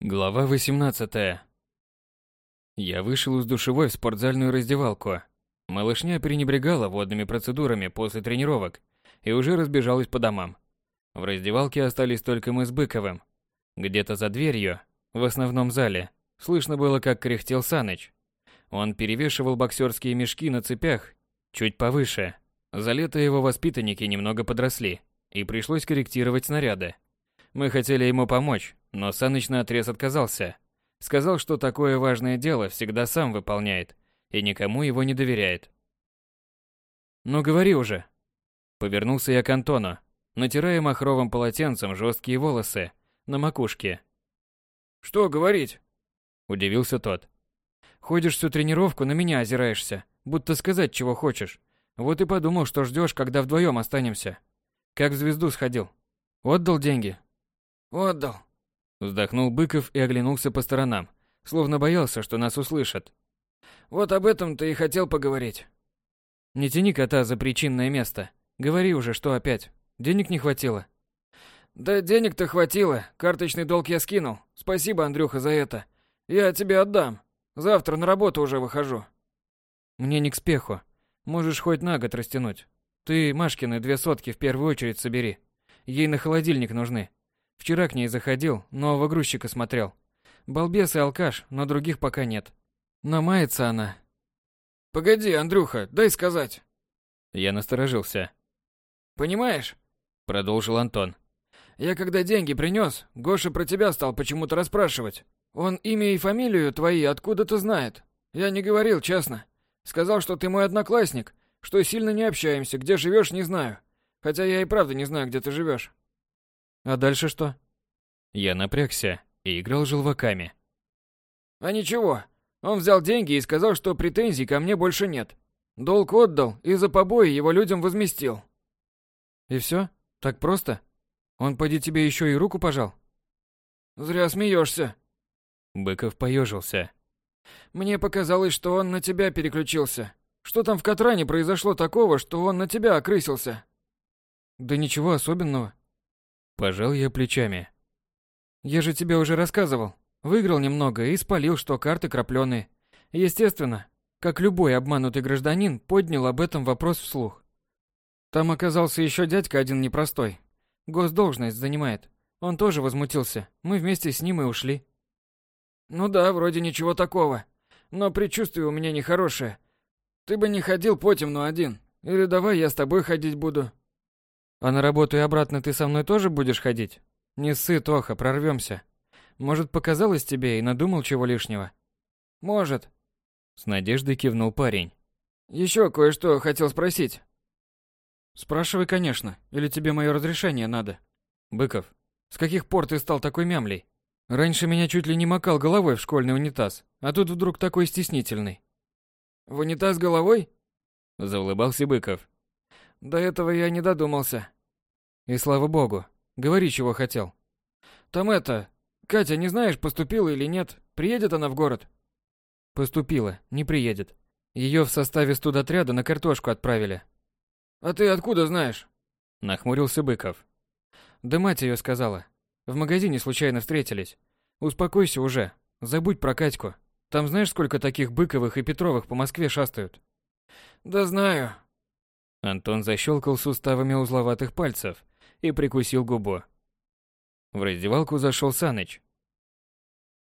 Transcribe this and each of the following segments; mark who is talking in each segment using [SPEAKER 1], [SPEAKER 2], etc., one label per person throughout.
[SPEAKER 1] Глава 18. Я вышел из душевой в спортзальную раздевалку. Малышня пренебрегала водными процедурами после тренировок и уже разбежалась по домам. В раздевалке остались только мы с Быковым. Где-то за дверью, в основном зале, слышно было, как кряхтел Саныч. Он перевешивал боксерские мешки на цепях чуть повыше. За лето его воспитанники немного подросли, и пришлось корректировать снаряды. Мы хотели ему помочь, но Саныч наотрез отказался. Сказал, что такое важное дело всегда сам выполняет и никому его не доверяет. «Ну говори уже!» Повернулся я к Антону, натирая махровым полотенцем жесткие волосы на макушке.
[SPEAKER 2] «Что говорить?»
[SPEAKER 1] Удивился тот. «Ходишь всю тренировку, на меня озираешься, будто сказать, чего хочешь. Вот и подумал, что ждешь, когда вдвоем останемся. Как в звезду сходил. Отдал деньги?»
[SPEAKER 2] «Отдал»,
[SPEAKER 1] Вздохнул Быков и оглянулся по сторонам, словно боялся, что нас услышат.
[SPEAKER 2] «Вот об этом-то и хотел поговорить».
[SPEAKER 1] «Не тяни кота за причинное место. Говори уже, что опять. Денег не хватило?»
[SPEAKER 2] «Да денег-то хватило. Карточный долг я скинул. Спасибо, Андрюха, за это. Я тебе отдам. Завтра на работу уже выхожу».
[SPEAKER 1] «Мне не к спеху. Можешь хоть на год растянуть. Ты Машкины две сотки в первую очередь собери. Ей на холодильник нужны. Вчера к ней заходил, нового грузчика смотрел. Балбес и алкаш, но других пока нет. Но мается она.
[SPEAKER 2] Погоди, Андрюха, дай сказать.
[SPEAKER 1] Я насторожился.
[SPEAKER 2] Понимаешь?
[SPEAKER 1] Продолжил Антон.
[SPEAKER 2] Я когда деньги принес, Гоша про тебя стал почему-то расспрашивать. Он имя и фамилию твои откуда-то знает. Я не говорил, честно. Сказал, что ты мой одноклассник, что сильно не общаемся, где живешь, не знаю. Хотя я и правда не знаю, где ты живешь.
[SPEAKER 1] А дальше что? Я напрягся и играл желваками.
[SPEAKER 2] А ничего. Он взял деньги и сказал, что претензий ко мне больше нет. Долг отдал и за побои его людям возместил.
[SPEAKER 1] И все? Так просто? Он поди тебе еще и руку пожал?
[SPEAKER 2] Зря смеешься.
[SPEAKER 1] Быков поежился.
[SPEAKER 2] Мне показалось, что он на тебя переключился. Что там в Катране произошло такого, что он на тебя окрысился?
[SPEAKER 1] Да ничего особенного. Пожал я плечами. Я же тебе уже рассказывал. Выиграл немного и спалил, что карты крапленые. Естественно, как любой обманутый гражданин, поднял об этом вопрос вслух. Там оказался еще дядька один непростой. Госдолжность занимает. Он тоже возмутился. Мы вместе с ним и ушли.
[SPEAKER 2] Ну да, вроде ничего такого. Но предчувствие у меня нехорошее. Ты бы не ходил по темну один. Или давай я с тобой ходить буду.
[SPEAKER 1] А на работу и обратно ты со мной тоже будешь ходить? Не ссы, Тоха, прорвемся. Может, показалось тебе и надумал чего лишнего?
[SPEAKER 2] Может.
[SPEAKER 1] С надеждой кивнул парень.
[SPEAKER 2] Еще кое-что хотел спросить.
[SPEAKER 1] Спрашивай, конечно, или тебе мое разрешение надо. Быков, с каких пор ты стал такой мямлей? Раньше меня чуть ли не макал головой в школьный унитаз, а тут вдруг такой стеснительный.
[SPEAKER 2] В унитаз головой?
[SPEAKER 1] Заулыбался Быков.
[SPEAKER 2] До этого я не додумался.
[SPEAKER 1] И слава богу. Говори, чего хотел.
[SPEAKER 2] Там это... Катя, не знаешь, поступила или нет? Приедет она в город?
[SPEAKER 1] Поступила, не приедет. Ее в составе студотряда на картошку отправили.
[SPEAKER 2] А ты откуда знаешь?
[SPEAKER 1] Нахмурился Быков. Да мать ее сказала. В магазине случайно встретились. Успокойся уже. Забудь про Катьку. Там знаешь, сколько таких Быковых и Петровых по Москве шастают?
[SPEAKER 2] Да знаю,
[SPEAKER 1] Антон защелкал суставами узловатых пальцев и прикусил губу. В раздевалку зашел Саныч.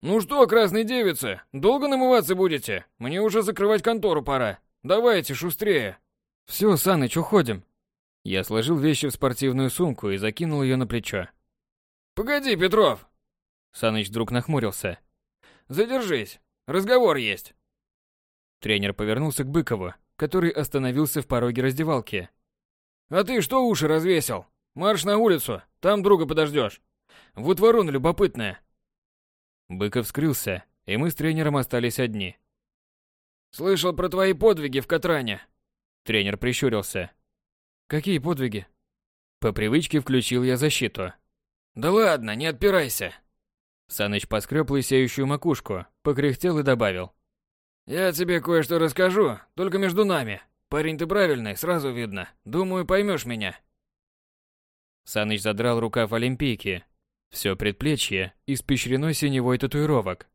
[SPEAKER 2] «Ну что, красные девицы, долго намываться будете? Мне уже закрывать контору пора. Давайте, шустрее!»
[SPEAKER 1] «Все, Саныч, уходим!» Я сложил вещи в спортивную сумку и закинул ее на плечо.
[SPEAKER 2] «Погоди, Петров!»
[SPEAKER 1] Саныч вдруг нахмурился.
[SPEAKER 2] «Задержись, разговор есть!»
[SPEAKER 1] Тренер повернулся к Быкову, который остановился в пороге раздевалки.
[SPEAKER 2] «А ты что уши развесил? Марш на улицу, там друга подождешь. Вот ворона любопытная».
[SPEAKER 1] Быков скрылся, и мы с тренером остались одни.
[SPEAKER 2] «Слышал про твои подвиги в Катране».
[SPEAKER 1] Тренер прищурился. «Какие подвиги?» По привычке включил я защиту.
[SPEAKER 2] «Да ладно, не отпирайся».
[SPEAKER 1] Саныч поскреб лысеющую макушку, покряхтел и добавил.
[SPEAKER 2] «Я тебе кое-что расскажу, только между нами. Парень ты правильный, сразу видно. Думаю, поймешь меня».
[SPEAKER 1] Саныч задрал рукав Олимпийки. Все предплечье испещрено синевой татуировок.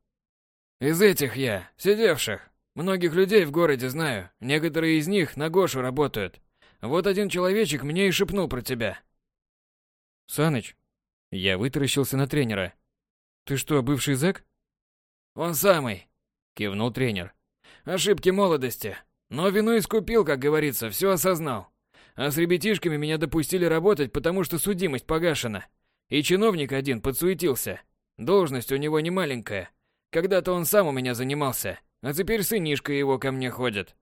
[SPEAKER 2] «Из этих я, сидевших. Многих людей в городе знаю. Некоторые из них на Гошу работают. Вот один человечек мне и шепнул про тебя».
[SPEAKER 1] «Саныч?» Я вытаращился на тренера. «Ты что, бывший зэк?»
[SPEAKER 2] «Он самый», — кивнул тренер. «Ошибки молодости. Но вину искупил, как говорится, все осознал. А с ребятишками меня допустили работать, потому что судимость погашена. И чиновник один подсуетился. Должность у него не маленькая. Когда-то он сам у меня занимался, а теперь сынишка его ко мне ходит.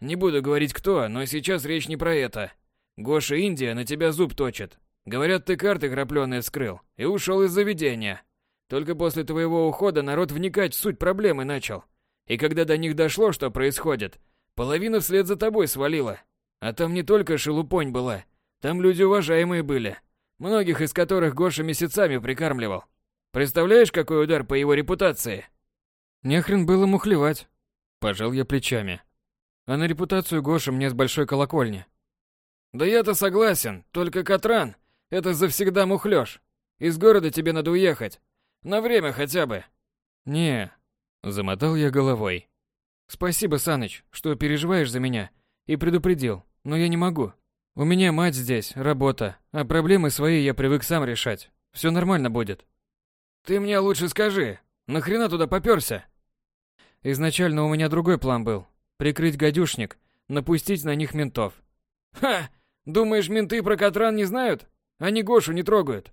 [SPEAKER 2] Не буду говорить кто, но сейчас речь не про это. Гоша Индия на тебя зуб точит. Говорят, ты карты крапленые скрыл и ушел из заведения. Только после твоего ухода народ вникать в суть проблемы начал. И когда до них дошло, что происходит, половина вслед за тобой свалила. А там не только шелупонь была, там люди уважаемые были, многих из которых Гоша месяцами прикармливал. Представляешь, какой удар по его репутации?
[SPEAKER 1] Нехрен было мухлевать. Пожал я плечами. А на репутацию Гоша мне с большой колокольни.
[SPEAKER 2] Да я-то согласен, только Катран — это завсегда мухлёж. Из города тебе надо уехать. На время хотя бы.
[SPEAKER 1] Не, замотал я головой. Спасибо, Саныч, что переживаешь за меня и предупредил, но я не могу. У меня мать здесь, работа, а проблемы свои я привык сам решать. Все нормально будет.
[SPEAKER 2] Ты мне лучше скажи, нахрена туда попёрся?
[SPEAKER 1] Изначально у меня другой план был. Прикрыть гадюшник, напустить на них ментов.
[SPEAKER 2] Ха! Думаешь, менты про Катран не знают? Они Гошу не трогают.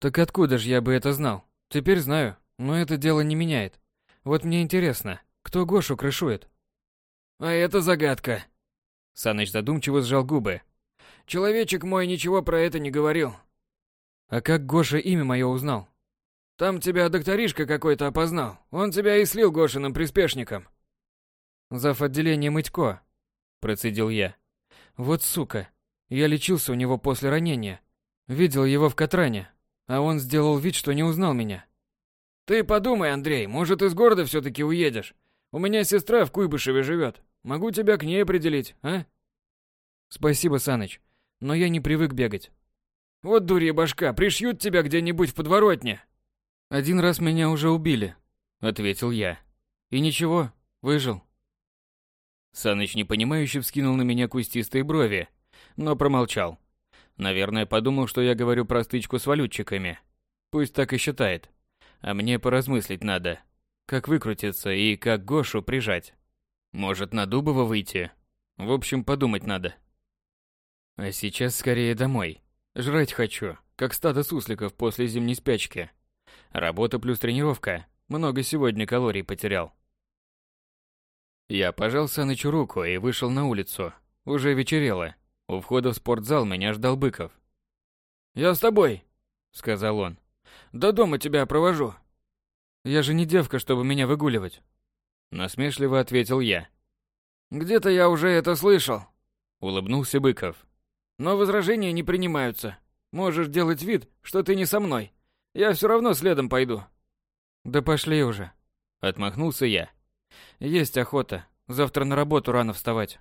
[SPEAKER 1] Так откуда же я бы это знал? Теперь знаю, но это дело не меняет. Вот мне интересно, кто Гошу крышует?
[SPEAKER 2] А это загадка.
[SPEAKER 1] Саныч задумчиво сжал губы.
[SPEAKER 2] Человечек мой ничего про это не говорил.
[SPEAKER 1] А как Гоша имя мое узнал?
[SPEAKER 2] Там тебя докторишка какой-то опознал. Он тебя и слил Гошиным приспешником.
[SPEAKER 1] Зав. отделение Мытько, процедил я. Вот сука. Я лечился у него после ранения. Видел его в Катране, а он сделал вид, что не узнал меня.
[SPEAKER 2] Ты подумай, Андрей, может, из города все таки уедешь? У меня сестра в Куйбышеве живет. Могу тебя к ней определить, а?
[SPEAKER 1] Спасибо, Саныч, но я не привык бегать.
[SPEAKER 2] Вот дурья башка, пришьют тебя где-нибудь в подворотне.
[SPEAKER 1] Один раз меня уже убили, ответил я. И ничего, выжил. Саныч непонимающе вскинул на меня кустистые брови, но промолчал. Наверное, подумал, что я говорю про стычку с валютчиками. Пусть так и считает. А мне поразмыслить надо. Как выкрутиться и как Гошу прижать. Может, на Дубова выйти? В общем, подумать надо. А сейчас скорее домой. Жрать хочу, как стадо сусликов после зимней спячки. Работа плюс тренировка. Много сегодня калорий потерял. Я пожал Санычу руку и вышел на улицу. Уже вечерело. У входа в спортзал меня ждал Быков.
[SPEAKER 2] «Я с тобой», — сказал он. «До дома тебя провожу».
[SPEAKER 1] «Я же не девка, чтобы меня выгуливать», — насмешливо ответил я.
[SPEAKER 2] «Где-то я уже это слышал», —
[SPEAKER 1] улыбнулся Быков.
[SPEAKER 2] «Но возражения не принимаются. Можешь делать вид, что ты не со мной. Я все равно следом пойду».
[SPEAKER 1] «Да пошли уже», — отмахнулся я. «Есть охота. Завтра на работу рано вставать».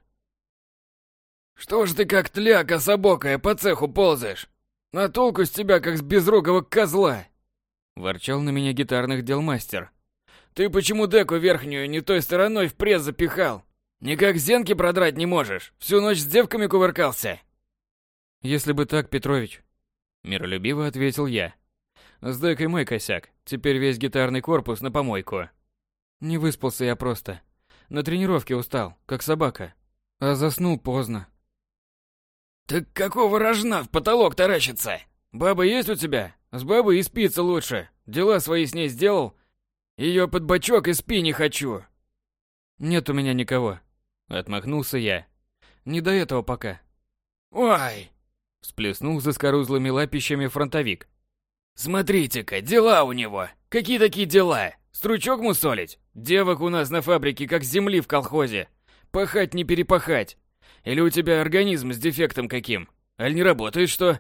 [SPEAKER 2] «Что ж ты как тля кособокая по цеху ползаешь? На толку с тебя, как с безрогого козла!»
[SPEAKER 1] Ворчал на меня гитарных дел мастер.
[SPEAKER 2] «Ты почему деку верхнюю не той стороной в пресс запихал? Никак зенки продрать не можешь? Всю ночь с девками кувыркался?»
[SPEAKER 1] «Если бы так, Петрович», — миролюбиво ответил я. «С декой мой косяк. Теперь весь гитарный корпус на помойку». Не выспался я просто. На тренировке устал, как собака. А заснул поздно.
[SPEAKER 2] «Так какого рожна в потолок таращится? Баба есть у тебя? С бабой и спится лучше. Дела свои с ней сделал. Ее под бочок и спи не хочу».
[SPEAKER 1] «Нет у меня никого», — отмахнулся я. «Не до этого пока».
[SPEAKER 2] «Ой!» — всплеснул заскорузлыми лапищами фронтовик. «Смотрите-ка, дела у него! Какие такие дела? Стручок мусолить? Девок у нас на фабрике как земли в колхозе. Пахать не перепахать. Или у тебя организм с дефектом каким? Аль не работает что?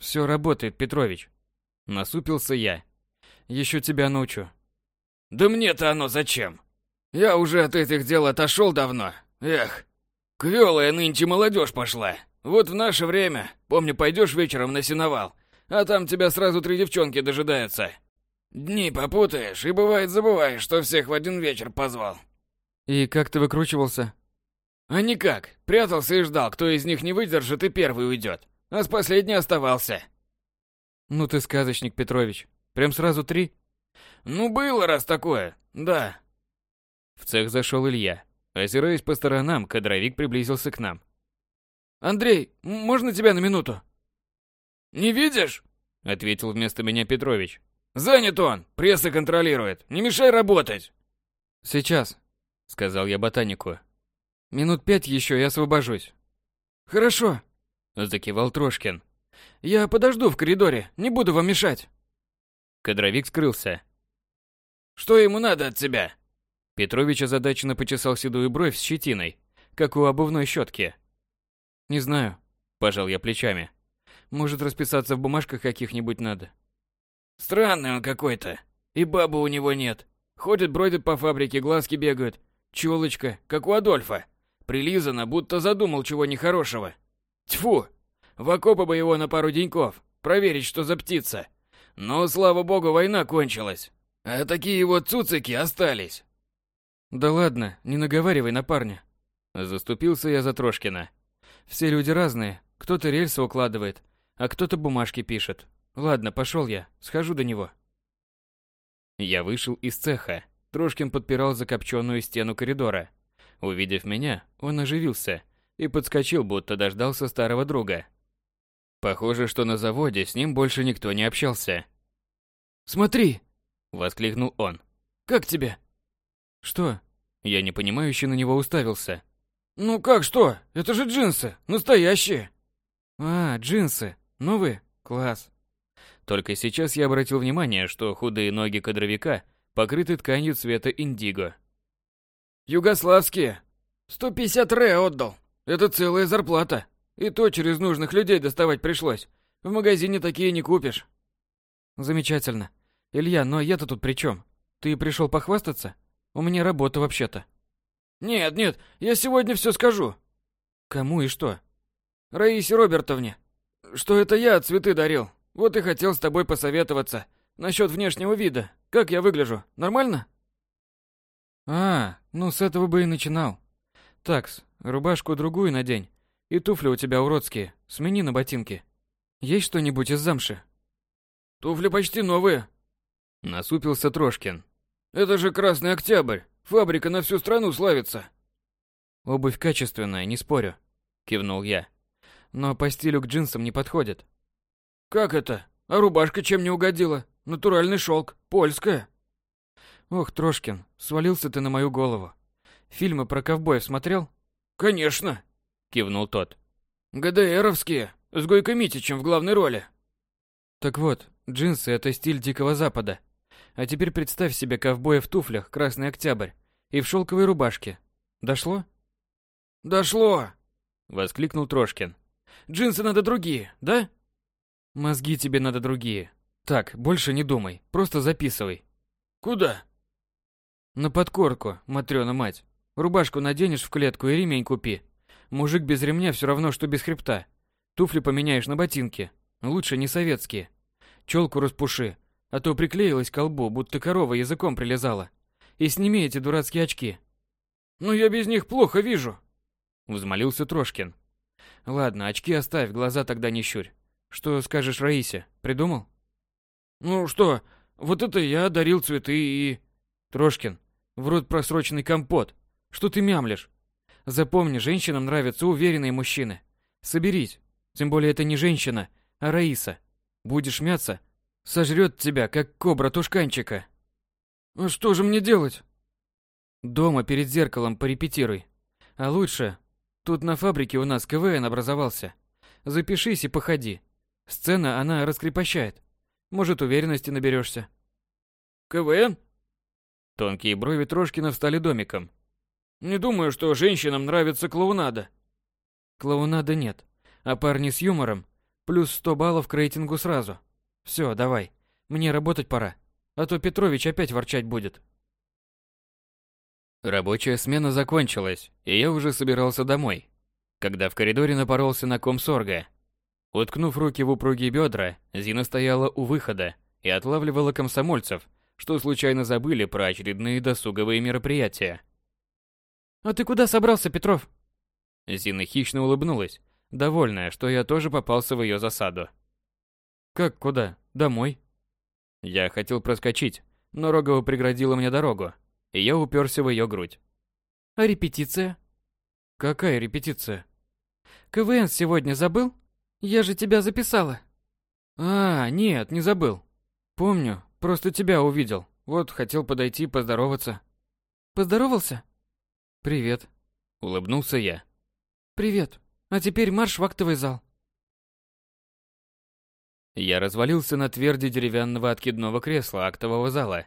[SPEAKER 1] Все работает, Петрович. Насупился я. Еще тебя научу.
[SPEAKER 2] Да мне-то оно зачем? Я уже от этих дел отошел давно. Эх, квелая нынче молодежь пошла. Вот в наше время, помню, пойдешь вечером на сеновал, а там тебя сразу три девчонки дожидаются. Дни попутаешь и бывает забываешь, что всех в один вечер позвал.
[SPEAKER 1] И как ты выкручивался?
[SPEAKER 2] А никак. Прятался и ждал, кто из них не выдержит и первый уйдет. А с последней оставался.
[SPEAKER 1] Ну ты сказочник, Петрович. Прям сразу три?
[SPEAKER 2] Ну было раз такое, да.
[SPEAKER 1] В цех зашел Илья. Озираясь по сторонам, кадровик приблизился к нам.
[SPEAKER 2] «Андрей, можно тебя на минуту?» «Не видишь?» — ответил вместо меня Петрович. «Занят он, пресса контролирует, не мешай работать!»
[SPEAKER 1] «Сейчас», — сказал я ботанику. «Минут пять еще и освобожусь».
[SPEAKER 2] «Хорошо», — закивал Трошкин. «Я подожду в коридоре, не буду вам мешать».
[SPEAKER 1] Кадровик скрылся.
[SPEAKER 2] «Что ему надо от тебя?»
[SPEAKER 1] Петрович озадаченно почесал седую бровь с щетиной, как у обувной щетки. «Не знаю», – пожал я плечами. «Может, расписаться в бумажках каких-нибудь надо».
[SPEAKER 2] «Странный он какой-то. И бабы у него нет. Ходит, бродит по фабрике, глазки бегают. Челочка, как у Адольфа. Прилизано, будто задумал чего нехорошего. Тьфу! В окопы бы его на пару деньков, проверить, что за птица. Но, слава богу, война кончилась. А такие вот цуцики остались.
[SPEAKER 1] Да ладно, не наговаривай на парня. Заступился я за Трошкина. Все люди разные. Кто-то рельсы укладывает, а кто-то бумажки пишет. Ладно, пошел я, схожу до него. Я вышел из цеха. Трошкин подпирал закопченную стену коридора. Увидев меня, он оживился и подскочил, будто дождался старого друга. Похоже, что на заводе с ним больше никто не общался.
[SPEAKER 2] «Смотри!»
[SPEAKER 1] — воскликнул он.
[SPEAKER 2] «Как тебе?»
[SPEAKER 1] «Что?» Я непонимающе на него уставился.
[SPEAKER 2] «Ну как что? Это же джинсы, настоящие!»
[SPEAKER 1] «А, джинсы. Новые? Класс!» Только сейчас я обратил внимание, что худые ноги кадровика покрыты тканью цвета индиго.
[SPEAKER 2] «Югославские. 150 ре отдал. Это целая зарплата. И то через нужных людей доставать пришлось. В магазине такие не купишь».
[SPEAKER 1] «Замечательно. Илья, но я-то тут при чем? Ты пришел похвастаться?» У меня работа вообще-то.
[SPEAKER 2] Нет, нет, я сегодня все скажу.
[SPEAKER 1] Кому и что?
[SPEAKER 2] Раисе Робертовне. Что это я цветы дарил. Вот и хотел с тобой посоветоваться. Насчет внешнего вида. Как я выгляжу? Нормально?
[SPEAKER 1] А, ну с этого бы и начинал. Такс, рубашку другую надень. И туфли у тебя уродские. Смени на ботинки. Есть что-нибудь из замши?
[SPEAKER 2] Туфли почти новые.
[SPEAKER 1] Насупился Трошкин.
[SPEAKER 2] Это же Красный Октябрь. Фабрика на всю страну славится.
[SPEAKER 1] Обувь качественная, не спорю, кивнул я. Но по стилю к джинсам не подходит.
[SPEAKER 2] Как это? А рубашка чем не угодила? Натуральный шелк, польская.
[SPEAKER 1] Ох, Трошкин, свалился ты на мою голову. Фильмы про ковбоев смотрел?
[SPEAKER 2] Конечно,
[SPEAKER 1] кивнул тот.
[SPEAKER 2] ГДРовские, с Гойко Митичем в главной роли.
[SPEAKER 1] Так вот, джинсы это стиль Дикого Запада. А теперь представь себе ковбоя в туфлях «Красный Октябрь» и в шелковой рубашке. Дошло?
[SPEAKER 2] Дошло!
[SPEAKER 1] Воскликнул Трошкин.
[SPEAKER 2] Джинсы надо другие, да?
[SPEAKER 1] Мозги тебе надо другие. Так, больше не думай, просто записывай.
[SPEAKER 2] Куда?
[SPEAKER 1] На подкорку, матрёна мать. Рубашку наденешь в клетку и ремень купи. Мужик без ремня все равно, что без хребта. Туфли поменяешь на ботинки. Лучше не советские. Челку распуши, а то приклеилась к колбу, будто корова языком прилезала. И сними эти дурацкие очки.
[SPEAKER 2] Ну я без них плохо вижу.
[SPEAKER 1] Взмолился Трошкин. Ладно, очки оставь, глаза тогда не щурь. Что скажешь Раисе? Придумал?
[SPEAKER 2] Ну что, вот это я дарил цветы и...
[SPEAKER 1] Трошкин, в рот просроченный компот. Что ты мямлишь? Запомни, женщинам нравятся уверенные мужчины. Соберись. Тем более это не женщина, а Раиса. Будешь мяться, Сожрет тебя, как кобра тушканчика.
[SPEAKER 2] А что же мне делать?
[SPEAKER 1] Дома перед зеркалом порепетируй. А лучше, тут на фабрике у нас КВН образовался. Запишись и походи. Сцена, она раскрепощает. Может, уверенности наберешься.
[SPEAKER 2] КВН?
[SPEAKER 1] Тонкие брови Трошкина встали домиком.
[SPEAKER 2] Не думаю, что женщинам нравится клоунада.
[SPEAKER 1] Клоунада нет. А парни с юмором плюс 100 баллов к рейтингу сразу. Все, давай. Мне работать пора. А то Петрович опять ворчать будет. Рабочая смена закончилась, и я уже собирался домой, когда в коридоре напоролся на комсорга. Уткнув руки в упругие бедра, Зина стояла у выхода и отлавливала комсомольцев, что случайно забыли про очередные досуговые мероприятия.
[SPEAKER 2] «А ты куда собрался, Петров?»
[SPEAKER 1] Зина хищно улыбнулась, довольная, что я тоже попался в ее засаду.
[SPEAKER 2] «Как куда? Домой?»
[SPEAKER 1] Я хотел проскочить, но Рогова преградила мне дорогу, и я уперся в ее грудь.
[SPEAKER 2] «А репетиция?»
[SPEAKER 1] «Какая репетиция?»
[SPEAKER 2] «КВН сегодня забыл? Я же тебя записала».
[SPEAKER 1] «А, нет, не забыл. Помню, просто тебя увидел. Вот хотел подойти поздороваться».
[SPEAKER 2] «Поздоровался?»
[SPEAKER 1] «Привет», — улыбнулся я.
[SPEAKER 2] «Привет. А теперь марш в актовый зал».
[SPEAKER 1] Я развалился на тверди деревянного откидного кресла актового зала.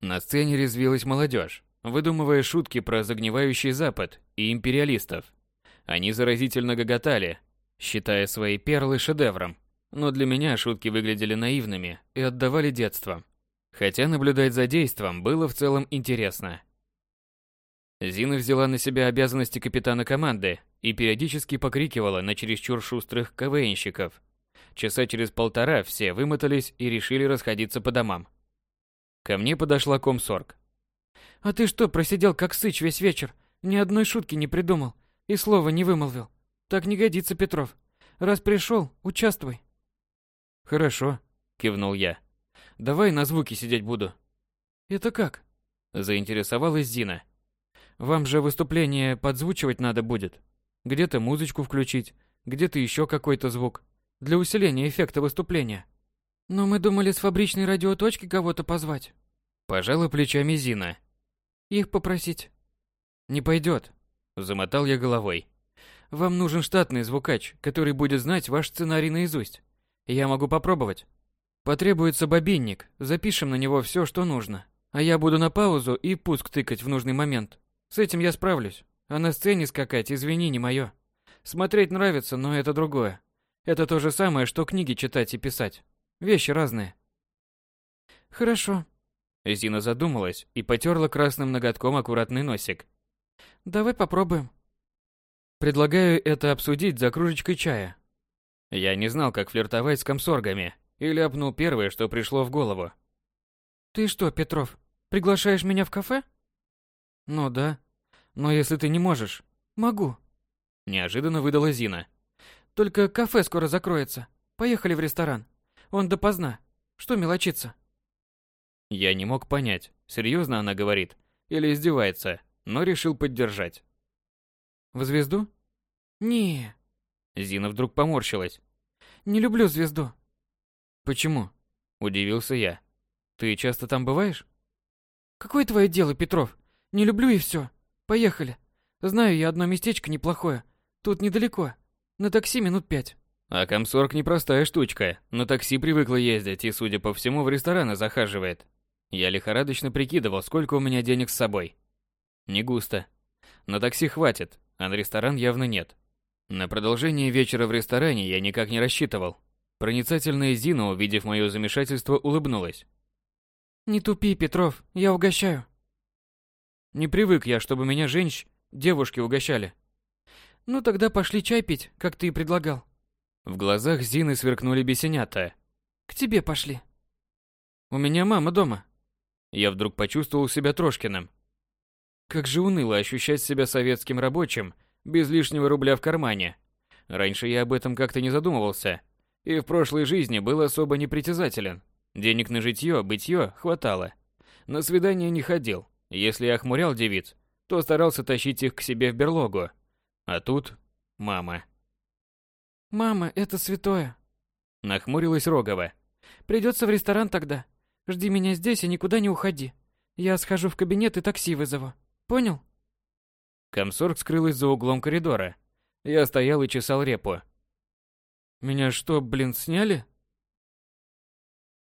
[SPEAKER 1] На сцене резвилась молодежь, выдумывая шутки про загнивающий Запад и империалистов. Они заразительно гоготали, считая свои перлы шедевром. Но для меня шутки выглядели наивными и отдавали детством. Хотя наблюдать за действом было в целом интересно. Зина взяла на себя обязанности капитана команды и периодически покрикивала на чересчур шустрых КВНщиков. Часа через полтора все вымотались и решили расходиться по домам. Ко мне подошла комсорг.
[SPEAKER 2] «А ты что, просидел как сыч весь вечер? Ни одной шутки не придумал и слова не вымолвил. Так не годится, Петров. Раз пришел, участвуй».
[SPEAKER 1] «Хорошо», — кивнул я. «Давай на звуки сидеть буду».
[SPEAKER 2] «Это как?»
[SPEAKER 1] — заинтересовалась Зина. «Вам же выступление подзвучивать надо будет. Где-то музычку включить, где-то еще какой-то звук. Для усиления эффекта выступления».
[SPEAKER 2] «Но мы думали с фабричной радиоточки кого-то позвать».
[SPEAKER 1] Пожала плечами Зина.
[SPEAKER 2] «Их попросить».
[SPEAKER 1] «Не пойдет», — замотал я головой. «Вам нужен штатный звукач, который будет знать ваш сценарий наизусть. Я могу попробовать. Потребуется бобинник, запишем на него все, что нужно. А я буду на паузу и пуск тыкать в нужный момент. С этим я справлюсь. А на сцене скакать, извини, не мое. Смотреть нравится, но это другое. Это то же самое, что книги читать и писать. Вещи разные.
[SPEAKER 2] Хорошо.
[SPEAKER 1] Зина задумалась и потерла красным ноготком аккуратный носик.
[SPEAKER 2] Давай попробуем.
[SPEAKER 1] Предлагаю это обсудить за кружечкой чая. Я не знал, как флиртовать с комсоргами, и ляпнул первое, что пришло в голову.
[SPEAKER 2] Ты что, Петров, приглашаешь меня в кафе?
[SPEAKER 1] Ну да. Но если ты не можешь...
[SPEAKER 2] Могу.
[SPEAKER 1] Неожиданно выдала Зина.
[SPEAKER 2] Только кафе скоро закроется. Поехали в ресторан. Он допоздна. Что мелочиться?
[SPEAKER 1] Я не мог понять, серьезно она говорит или издевается, но решил поддержать. В звезду?
[SPEAKER 2] Не.
[SPEAKER 1] Зина вдруг поморщилась.
[SPEAKER 2] Не люблю звезду.
[SPEAKER 1] Почему? Удивился я. Ты часто там бываешь?
[SPEAKER 2] Какое твое дело, Петров? Не люблю и все. Поехали. Знаю я одно местечко неплохое. Тут недалеко. На такси минут пять.
[SPEAKER 1] А комсорг непростая штучка. На такси привыкла ездить и, судя по всему, в рестораны захаживает. Я лихорадочно прикидывал, сколько у меня денег с собой. Не густо. На такси хватит, а на ресторан явно нет. На продолжение вечера в ресторане я никак не рассчитывал. Проницательная Зина, увидев мое замешательство, улыбнулась.
[SPEAKER 2] «Не тупи, Петров, я угощаю».
[SPEAKER 1] Не привык я, чтобы меня женщ... девушки угощали.
[SPEAKER 2] Ну тогда пошли чай пить, как ты и предлагал.
[SPEAKER 1] В глазах Зины сверкнули бесенята.
[SPEAKER 2] К тебе пошли.
[SPEAKER 1] У меня мама дома. Я вдруг почувствовал себя Трошкиным. Как же уныло ощущать себя советским рабочим, без лишнего рубля в кармане. Раньше я об этом как-то не задумывался. И в прошлой жизни был особо непритязателен. Денег на житье, бытье хватало. На свидание не ходил. Если я охмурял девиц, то старался тащить их к себе в берлогу. А тут мама.
[SPEAKER 2] «Мама, это святое!»
[SPEAKER 1] Нахмурилась Рогова.
[SPEAKER 2] «Придется в ресторан тогда. Жди меня здесь и никуда не уходи. Я схожу в кабинет и такси вызову. Понял?»
[SPEAKER 1] Комсорг скрылась за углом коридора. Я стоял и чесал репу.
[SPEAKER 2] «Меня что, блин, сняли?»